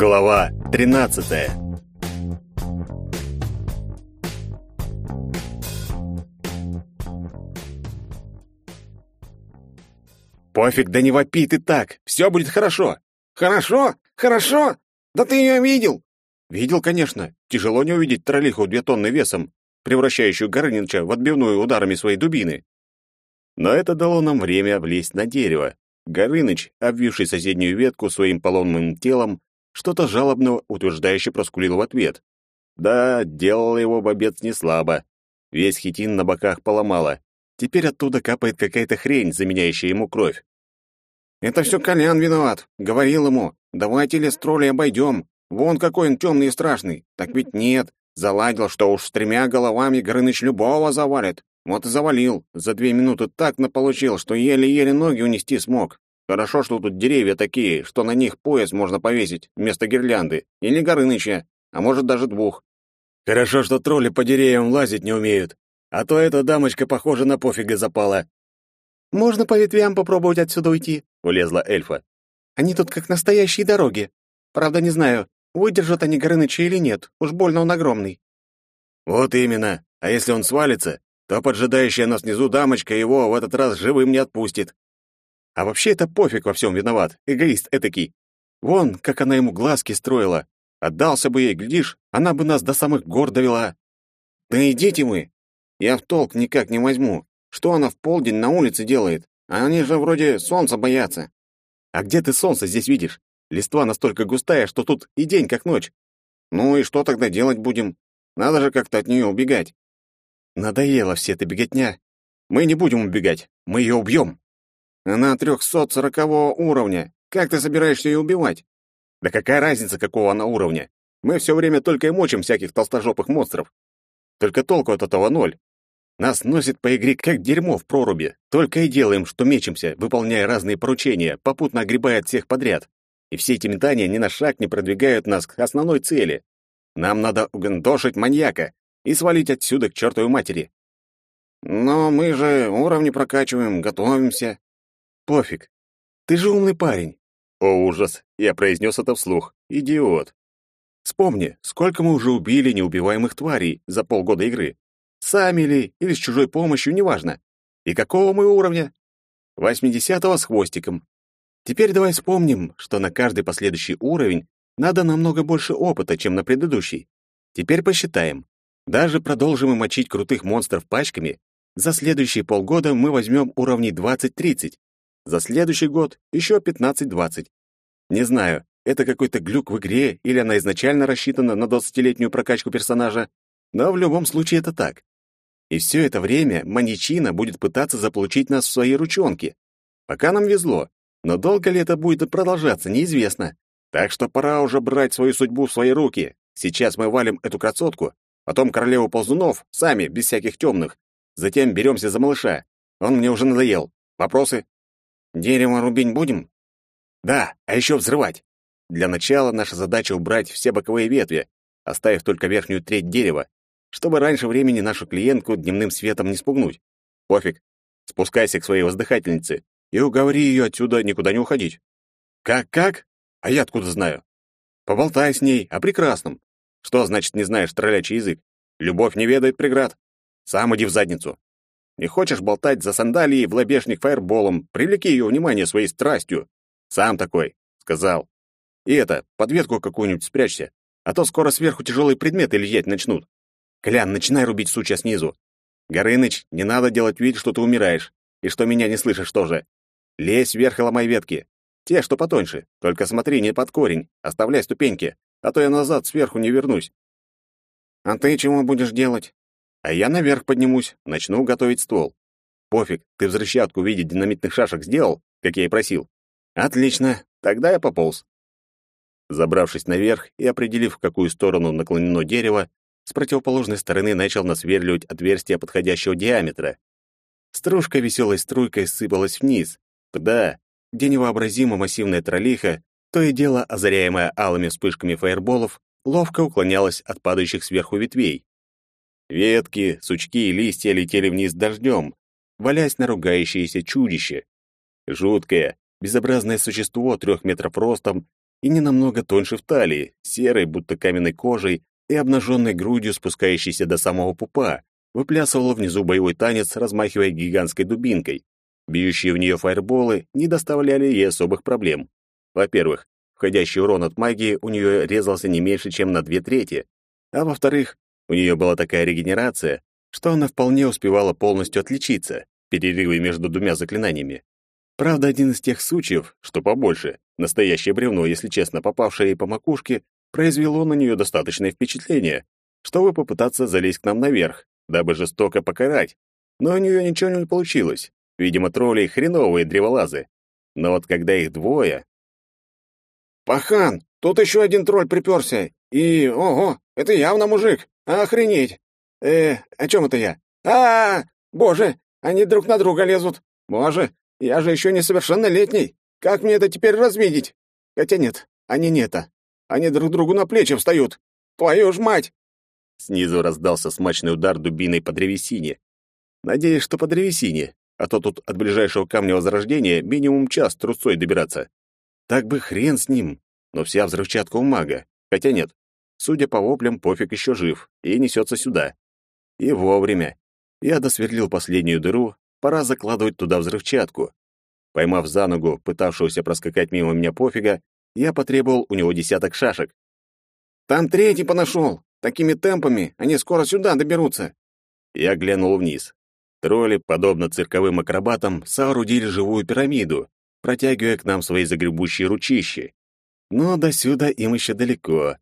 Глава 13. Пофиг, да не вопи ты так. Все будет хорошо. Хорошо? Хорошо? Да ты ее видел? Видел, конечно. Тяжело не увидеть троллиху две тонны весом, превращающую Горыныча в отбивную ударами своей дубины. Но это дало нам время влезть на дерево. Горыныч, обвивший соседнюю ветку своим поломным телом, что-то жалобно утверждающе проскулил в ответ. Да, делал его бобец не слабо. Весь хитин на боках поломало. Теперь оттуда капает какая-то хрень, заменяющая ему кровь. «Это все Колян виноват. Говорил ему, давайте лес троллей обойдем. Вон какой он темный и страшный. Так ведь нет. Заладил, что уж с тремя головами Горыныч любого завалит. Вот и завалил. За две минуты так наполучил, что еле-еле ноги унести смог. Хорошо, что тут деревья такие, что на них пояс можно повесить вместо гирлянды. Или Горыныча, а может даже двух. Хорошо, что тролли по деревьям лазить не умеют. А то эта дамочка, похоже, на пофига запала. «Можно по ветвям попробовать отсюда уйти», — улезла эльфа. «Они тут как настоящие дороги. Правда, не знаю, выдержат они Горыныча или нет. Уж больно он огромный». «Вот именно. А если он свалится, то поджидающая нас внизу дамочка его в этот раз живым не отпустит. А вообще это пофиг во всем виноват, эгоист этакий. Вон, как она ему глазки строила. Отдался бы ей, глядишь, она бы нас до самых гор довела. Да идите мы. Я в толк никак не возьму. Что она в полдень на улице делает? Они же вроде солнца боятся. А где ты солнце здесь видишь? Листва настолько густая, что тут и день как ночь. Ну и что тогда делать будем? Надо же как-то от нее убегать. Надоела все эта беготня. Мы не будем убегать, мы ее убьем. Она трехсот сорокового уровня. Как ты собираешься ее убивать? Да какая разница, какого она уровня? Мы все время только и мочим всяких толстожопых монстров. Только толку от этого ноль. Нас носит по игре как дерьмо в проруби. Только и делаем, что мечемся, выполняя разные поручения, попутно огребая от всех подряд. И все эти метания ни на шаг не продвигают нас к основной цели. Нам надо угандошить маньяка и свалить отсюда к чертовой матери. Но мы же уровни прокачиваем, готовимся. Пофиг. Ты же умный парень. О, ужас. Я произнес это вслух. Идиот. Вспомни, сколько мы уже убили неубиваемых тварей за полгода игры. Сами ли, или с чужой помощью, неважно. И какого мы уровня? Восьмидесятого с хвостиком. Теперь давай вспомним, что на каждый последующий уровень надо намного больше опыта, чем на предыдущий. Теперь посчитаем. Даже продолжим и мочить крутых монстров пачками, за следующие полгода мы возьмем уровней 20-30. За следующий год еще 15-20. Не знаю, это какой-то глюк в игре или она изначально рассчитана на 20-летнюю прокачку персонажа, но в любом случае это так. И все это время маньячина будет пытаться заполучить нас в свои ручонки. Пока нам везло, но долго ли это будет продолжаться, неизвестно. Так что пора уже брать свою судьбу в свои руки. Сейчас мы валим эту красотку, потом королеву ползунов, сами, без всяких темных. Затем беремся за малыша. Он мне уже надоел. Вопросы? Дерево рубить будем? Да, а еще взрывать. Для начала наша задача убрать все боковые ветви, оставив только верхнюю треть дерева, чтобы раньше времени нашу клиентку дневным светом не спугнуть. Пофиг. Спускайся к своей воздыхательнице и уговори ее отсюда никуда не уходить. Как-как? А я откуда знаю? Поболтай с ней о прекрасном. Что значит не знаешь троллячий язык? Любовь не ведает преград. Сам иди в задницу. Не хочешь болтать за сандалией в лобешник фаерболом, привлеки ее внимание своей страстью. Сам такой, сказал. И это, под ветку какую-нибудь спрячься, а то скоро сверху тяжелые предметы лететь начнут. Клян, начинай рубить сучья снизу. Горыныч, не надо делать вид, что ты умираешь, и что меня не слышишь тоже. Лезь вверх и ломай ветки. Те, что потоньше. Только смотри, не под корень. Оставляй ступеньки, а то я назад сверху не вернусь. А ты чего будешь делать? А я наверх поднимусь, начну готовить ствол. Пофиг, ты взрывчатку в виде динамитных шашек сделал, как я и просил. Отлично, тогда я пополз. Забравшись наверх и определив, в какую сторону наклонено дерево, с противоположной стороны начал насверливать отверстие подходящего диаметра. Стружка веселой струйкой сыпалась вниз, туда, где невообразимо массивная троллиха, то и дело озаряемая алыми вспышками фаерболов, ловко уклонялась от падающих сверху ветвей. Ветки, сучки и листья летели вниз дождем, валясь на ругающееся чудище. Жуткое, безобразное существо трех метров ростом и не намного тоньше в талии, серой, будто каменной кожей и обнаженной грудью, спускающейся до самого пупа, выплясывала внизу боевой танец, размахивая гигантской дубинкой. Бьющие в нее фаерболы не доставляли ей особых проблем. Во-первых, входящий урон от магии у нее резался не меньше, чем на две трети, а во-вторых, у нее была такая регенерация, что она вполне успевала полностью отличиться, перерывы между двумя заклинаниями. Правда, один из тех случаев, что побольше, настоящее бревно, если честно, попавшее ей по макушке, произвело на нее достаточное впечатление, чтобы попытаться залезть к нам наверх, дабы жестоко покарать. Но у нее ничего не получилось. Видимо, тролли хреновые древолазы. Но вот когда их двое... «Пахан, тут еще один тролль приперся. И, ого, это явно мужик. Охренеть. Э, о чем это я? А, -а, -а боже, они друг на друга лезут. Боже, я же еще несовершеннолетний. Как мне это теперь развидеть? Хотя нет, они не это. Они друг другу на плечи встают. Твою ж мать! Снизу раздался смачный удар дубиной по древесине. Надеюсь, что по древесине, а то тут от ближайшего камня возрождения минимум час трусцой добираться. Так бы хрен с ним, но вся взрывчатка у мага. Хотя нет, судя по воплям, пофиг еще жив и несется сюда. И вовремя. Я досверлил последнюю дыру, пора закладывать туда взрывчатку. Поймав за ногу пытавшегося проскакать мимо меня пофига, я потребовал у него десяток шашек. «Там третий понашел. Такими темпами они скоро сюда доберутся». Я глянул вниз. Тролли, подобно цирковым акробатам, соорудили живую пирамиду, протягивая к нам свои загребущие ручищи. Но до сюда им еще далеко.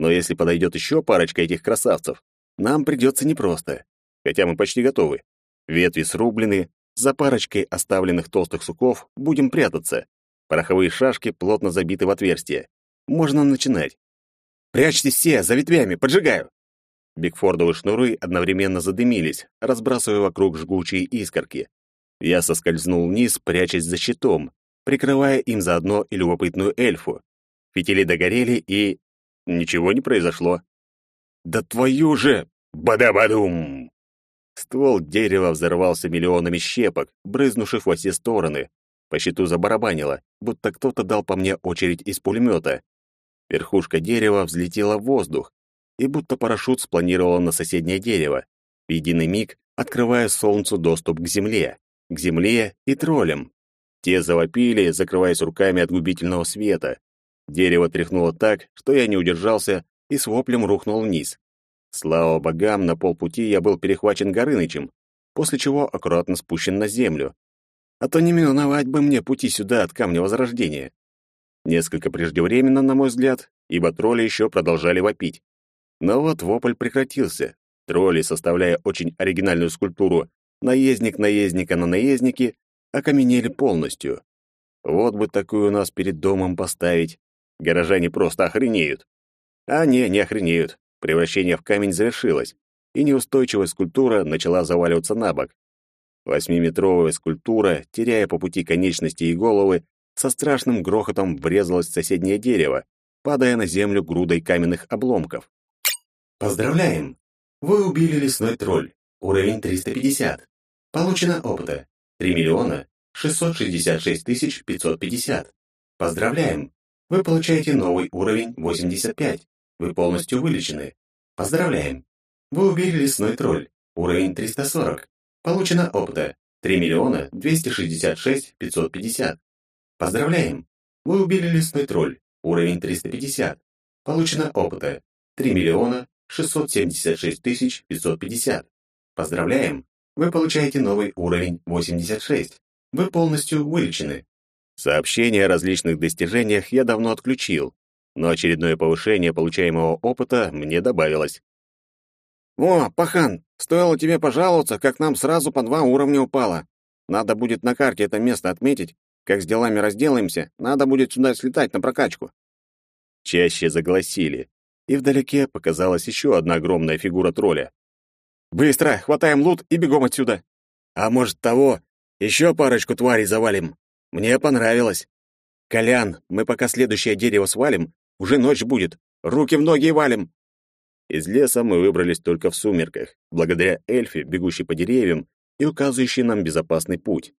Но если подойдет еще парочка этих красавцев, нам придется непросто. Хотя мы почти готовы. Ветви срублены, за парочкой оставленных толстых суков будем прятаться. Пороховые шашки плотно забиты в отверстие. Можно начинать. «Прячьтесь все, за ветвями, поджигаю!» Бигфордовые шнуры одновременно задымились, разбрасывая вокруг жгучие искорки. Я соскользнул вниз, прячась за щитом, прикрывая им заодно и любопытную эльфу. Фитили догорели, и... Ничего не произошло. «Да твою же! Бадабадум!» Ствол дерева взорвался миллионами щепок, брызнувших во все стороны. По щиту забарабанило, будто кто-то дал по мне очередь из пулемета. Верхушка дерева взлетела в воздух, и будто парашют спланировал на соседнее дерево, в единый миг открывая солнцу доступ к земле, к земле и троллям. Те завопили, закрываясь руками от губительного света. Дерево тряхнуло так, что я не удержался и с воплем рухнул вниз. Слава богам, на полпути я был перехвачен Горынычем, после чего аккуратно спущен на землю. А то не миновать бы мне пути сюда от Камня Возрождения. Несколько преждевременно, на мой взгляд, ибо тролли еще продолжали вопить. Но вот вопль прекратился. Тролли, составляя очень оригинальную скульптуру «Наездник наездника на наезднике», окаменели полностью. Вот бы такую у нас перед домом поставить. Горожане просто охренеют. А не, не охренеют. Превращение в камень завершилось, и неустойчивая скульптура начала заваливаться на бок. Восьмиметровая скульптура, теряя по пути конечности и головы, со страшным грохотом врезалась в соседнее дерево, падая на землю грудой каменных обломков. Поздравляем! Вы убили лесной тролль. Уровень 350. Получено опыта 3 миллиона 666 тысяч 550. Поздравляем! Вы получаете новый уровень 85. Вы полностью вылечены. Поздравляем! Вы убили лесной тролль. Уровень 340. Получено опыта 3 миллиона 266 550. Поздравляем! Вы убили лесной тролль. Уровень 350. Получено опыта 3 миллиона 676 550. Поздравляем! Вы получаете новый уровень 86. Вы полностью вылечены. Сообщения о различных достижениях я давно отключил, но очередное повышение получаемого опыта мне добавилось. «О, пахан, стоило тебе пожаловаться, как нам сразу по два уровня упало. Надо будет на карте это место отметить. Как с делами разделаемся, надо будет сюда слетать на прокачку». Чаще загласили и вдалеке показалась еще одна огромная фигура тролля. «Быстро, хватаем лут и бегом отсюда!» «А может того, еще парочку тварей завалим? Мне понравилось!» «Колян, мы пока следующее дерево свалим, уже ночь будет, руки в ноги и валим!» Из леса мы выбрались только в сумерках, благодаря эльфе, бегущей по деревьям и указывающей нам безопасный путь.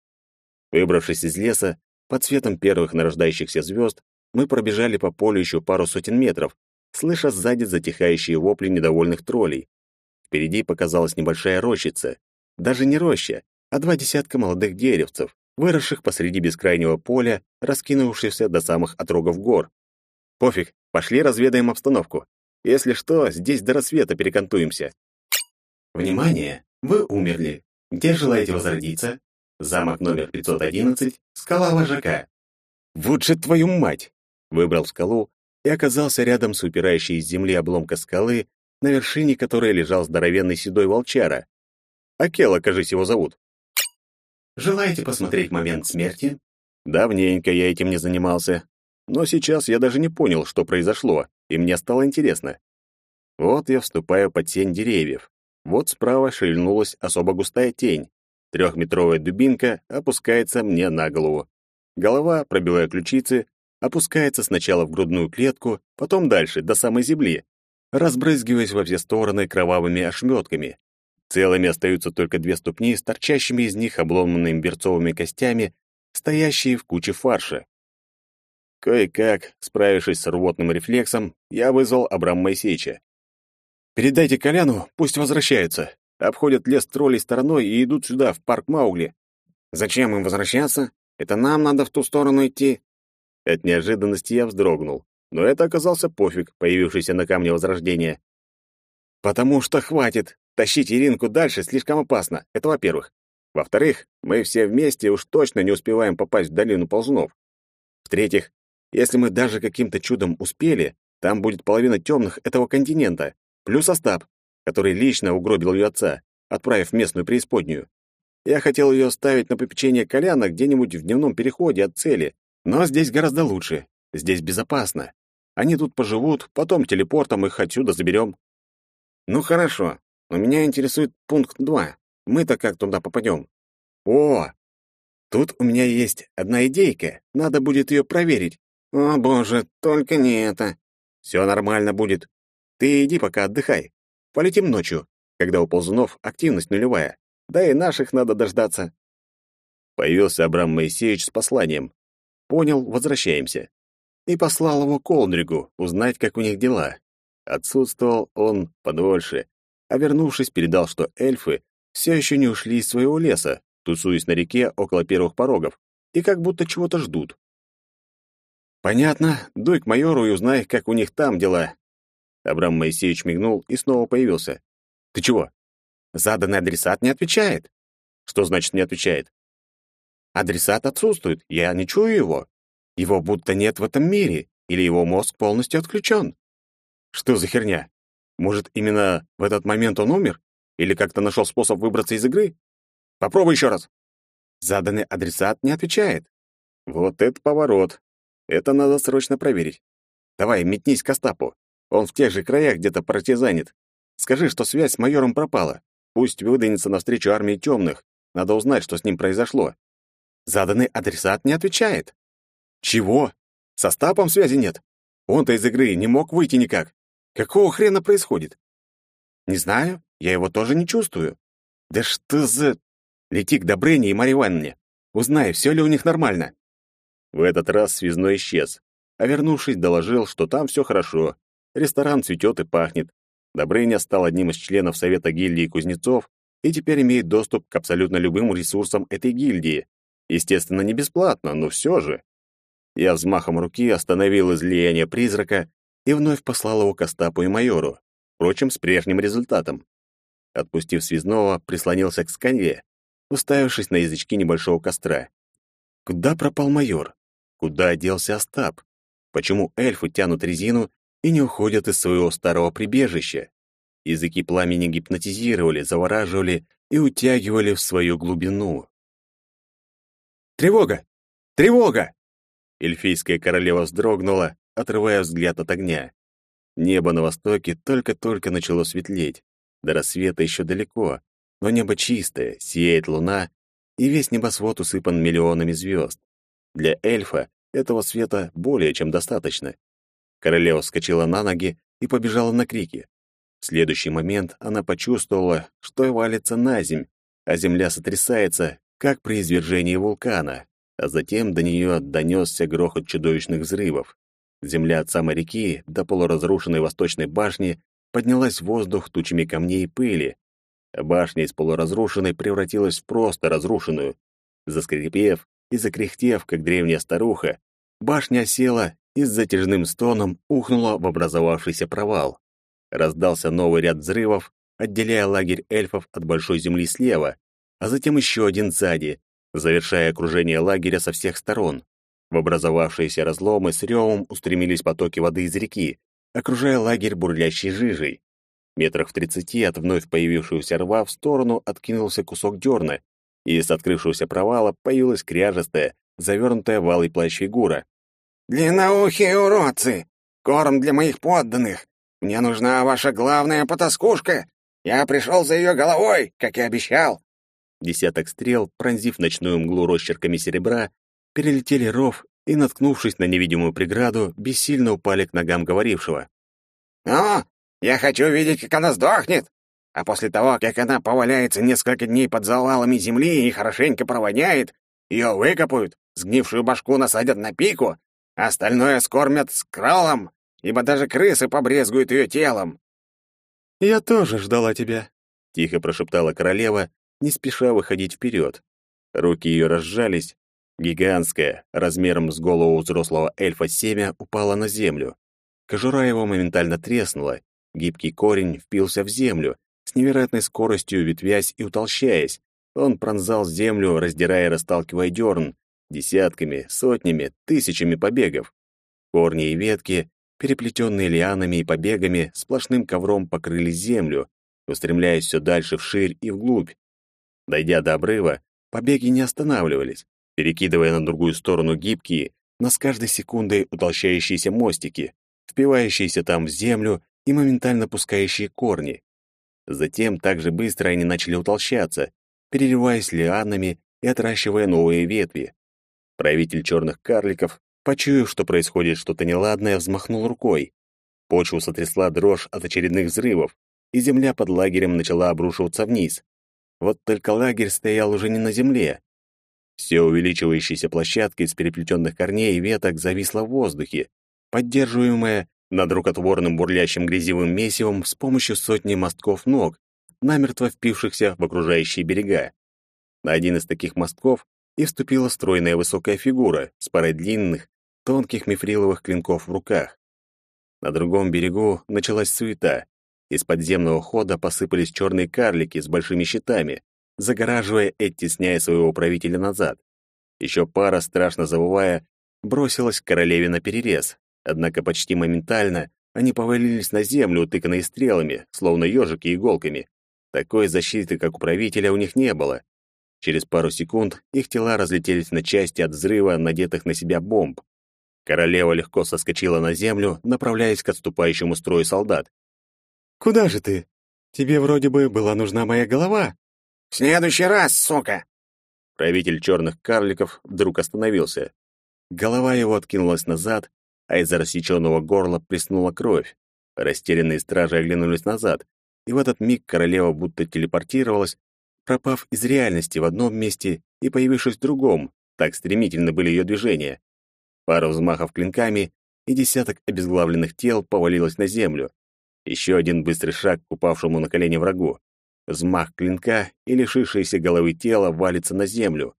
Выбравшись из леса, под светом первых нарождающихся звезд, мы пробежали по полю еще пару сотен метров, слыша сзади затихающие вопли недовольных троллей. Впереди показалась небольшая рощица. Даже не роща, а два десятка молодых деревцев, выросших посреди бескрайнего поля, раскинувшихся до самых отрогов гор. Пофиг, пошли разведаем обстановку. Если что, здесь до рассвета перекантуемся. Внимание! Вы умерли. Где желаете возродиться? Замок номер 511, скала вожака. Вот же твою мать! Выбрал скалу и оказался рядом с упирающей из земли обломка скалы, на вершине которой лежал здоровенный седой волчара. Акела, кажись, его зовут. Желаете посмотреть момент смерти? Давненько я этим не занимался. Но сейчас я даже не понял, что произошло, и мне стало интересно. Вот я вступаю под тень деревьев. Вот справа шевельнулась особо густая тень. Трехметровая дубинка опускается мне на голову. Голова, пробивая ключицы, опускается сначала в грудную клетку, потом дальше, до самой земли, разбрызгиваясь во все стороны кровавыми ошметками. Целыми остаются только две ступни с торчащими из них обломанными берцовыми костями, стоящие в куче фарша. Кое-как, справившись с рвотным рефлексом, я вызвал Абрама Моисеевича. «Передайте Коляну, пусть возвращаются. Обходят лес троллей стороной и идут сюда, в парк Маугли». «Зачем им возвращаться? Это нам надо в ту сторону идти». От неожиданности я вздрогнул, но это оказался пофиг, появившийся на камне Возрождения. «Потому что хватит. Тащить Иринку дальше слишком опасно. Это во-первых. Во-вторых, мы все вместе уж точно не успеваем попасть в долину ползунов. В-третьих, если мы даже каким-то чудом успели, там будет половина темных этого континента, плюс Остап, который лично угробил ее отца, отправив местную преисподнюю. Я хотел ее оставить на попечение Коляна где-нибудь в дневном переходе от цели, но здесь гораздо лучше. Здесь безопасно. Они тут поживут, потом телепортом их отсюда заберем. Ну хорошо, но меня интересует пункт 2. Мы-то как туда попадем? О, тут у меня есть одна идейка. Надо будет ее проверить. О, боже, только не это. Все нормально будет. Ты иди пока отдыхай. Полетим ночью, когда у ползунов активность нулевая. Да и наших надо дождаться. Появился Абрам Моисеевич с посланием. Понял, возвращаемся. И послал его к Олдригу, узнать, как у них дела. Отсутствовал он подольше, а вернувшись, передал, что эльфы все еще не ушли из своего леса, тусуясь на реке около первых порогов, и как будто чего-то ждут. «Понятно. Дуй к майору и узнай, как у них там дела. Абрам Моисеевич мигнул и снова появился. «Ты чего?» «Заданный адресат не отвечает». «Что значит не отвечает?» «Адресат отсутствует, я не чую его. Его будто нет в этом мире, или его мозг полностью отключен». «Что за херня? Может, именно в этот момент он умер? Или как-то нашел способ выбраться из игры? Попробуй еще раз». Заданный адресат не отвечает. Вот это поворот. Это надо срочно проверить. Давай, метнись к Остапу. Он в тех же краях где-то партизанит. Скажи, что связь с майором пропала. Пусть выдвинется навстречу армии темных. Надо узнать, что с ним произошло. Заданный адресат не отвечает. Чего? Со Стапом связи нет? Он-то из игры не мог выйти никак. Какого хрена происходит? Не знаю, я его тоже не чувствую. Да что за... Лети к Добрене и Марье Ивановне. Узнай, все ли у них нормально. В этот раз связной исчез, а вернувшись, доложил, что там все хорошо, Ресторан цветет и пахнет. Добрыня стал одним из членов Совета гильдии кузнецов и теперь имеет доступ к абсолютно любым ресурсам этой гильдии. Естественно, не бесплатно, но все же. Я взмахом руки остановил излияние призрака и вновь послал его к Остапу и майору, впрочем, с прежним результатом. Отпустив связного, прислонился к сканье, уставившись на язычки небольшого костра. Куда пропал майор? Куда делся Остап? Почему эльфы тянут резину и не уходят из своего старого прибежища. Языки пламени гипнотизировали, завораживали и утягивали в свою глубину. «Тревога! Тревога!» Эльфийская королева вздрогнула, отрывая взгляд от огня. Небо на востоке только-только начало светлеть. До рассвета еще далеко, но небо чистое, сияет луна, и весь небосвод усыпан миллионами звезд. Для эльфа этого света более чем достаточно. Королева вскочила на ноги и побежала на крики. В следующий момент она почувствовала, что валится на земь, а земля сотрясается, как при извержении вулкана, а затем до нее донесся грохот чудовищных взрывов. Земля от самой реки до полуразрушенной восточной башни поднялась в воздух тучами камней и пыли. Башня из полуразрушенной превратилась в просто разрушенную. Заскрипев и закряхтев, как древняя старуха, башня села и с затяжным стоном ухнула в образовавшийся провал. Раздался новый ряд взрывов, отделяя лагерь эльфов от большой земли слева, а затем еще один сзади, завершая окружение лагеря со всех сторон. В образовавшиеся разломы с ревом устремились потоки воды из реки, окружая лагерь бурлящей жижей. Метрах в тридцати от вновь появившегося рва в сторону откинулся кусок дерна, и из открывшегося провала появилась кряжестая, завернутая в алый плащ фигура. «Длинноухие уродцы! Корм для моих подданных! Мне нужна ваша главная потаскушка! Я пришел за ее головой, как и обещал!» Десяток стрел, пронзив ночную мглу росчерками серебра, перелетели ров и, наткнувшись на невидимую преграду, бессильно упали к ногам говорившего. «Ну, я хочу видеть, как она сдохнет! А после того, как она поваляется несколько дней под завалами земли и хорошенько провоняет, ее выкопают, сгнившую башку насадят на пику, а остальное скормят с кролом, ибо даже крысы побрезгуют ее телом». «Я тоже ждала тебя», — тихо прошептала королева, не спеша выходить вперед. Руки ее разжались, Гигантское, размером с голову взрослого эльфа семя, упало на землю. Кожура его моментально треснула, гибкий корень впился в землю, с невероятной скоростью ветвясь и утолщаясь. Он пронзал землю, раздирая и расталкивая дерн, десятками, сотнями, тысячами побегов. Корни и ветки, переплетенные лианами и побегами, сплошным ковром покрыли землю, устремляясь все дальше вширь и вглубь. Дойдя до обрыва, побеги не останавливались перекидывая на другую сторону гибкие, но с каждой секундой утолщающиеся мостики, впивающиеся там в землю и моментально пускающие корни. Затем так же быстро они начали утолщаться, переливаясь лианами и отращивая новые ветви. Правитель черных карликов, почуяв, что происходит что-то неладное, взмахнул рукой. Почву сотрясла дрожь от очередных взрывов, и земля под лагерем начала обрушиваться вниз. Вот только лагерь стоял уже не на земле, все увеличивающаяся площадка из переплетенных корней и веток зависла в воздухе, поддерживаемая над рукотворным бурлящим грязевым месивом с помощью сотни мостков ног, намертво впившихся в окружающие берега. На один из таких мостков и вступила стройная высокая фигура с парой длинных, тонких мифриловых клинков в руках. На другом берегу началась суета. Из подземного хода посыпались черные карлики с большими щитами загораживая Эдди, сняя своего правителя назад. Еще пара, страшно завывая, бросилась к королеве на перерез, однако почти моментально они повалились на землю, утыканные стрелами, словно ежики иголками. Такой защиты, как у правителя, у них не было. Через пару секунд их тела разлетелись на части от взрыва, надетых на себя бомб. Королева легко соскочила на землю, направляясь к отступающему строю солдат. «Куда же ты? Тебе вроде бы была нужна моя голова», «В следующий раз, сука!» Правитель черных карликов вдруг остановился. Голова его откинулась назад, а из рассеченного горла плеснула кровь. Растерянные стражи оглянулись назад, и в этот миг королева будто телепортировалась, пропав из реальности в одном месте и появившись в другом, так стремительно были ее движения. Пару взмахов клинками, и десяток обезглавленных тел повалилось на землю. Еще один быстрый шаг к упавшему на колени врагу. Взмах клинка, и лишившееся головы тело валится на землю.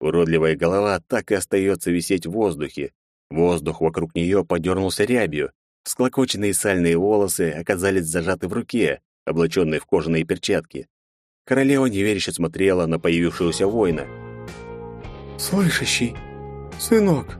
Уродливая голова так и остается висеть в воздухе. Воздух вокруг нее подернулся рябью. Склокоченные сальные волосы оказались зажаты в руке, облаченные в кожаные перчатки. Королева неверяще смотрела на появившегося воина. «Слышащий, сынок,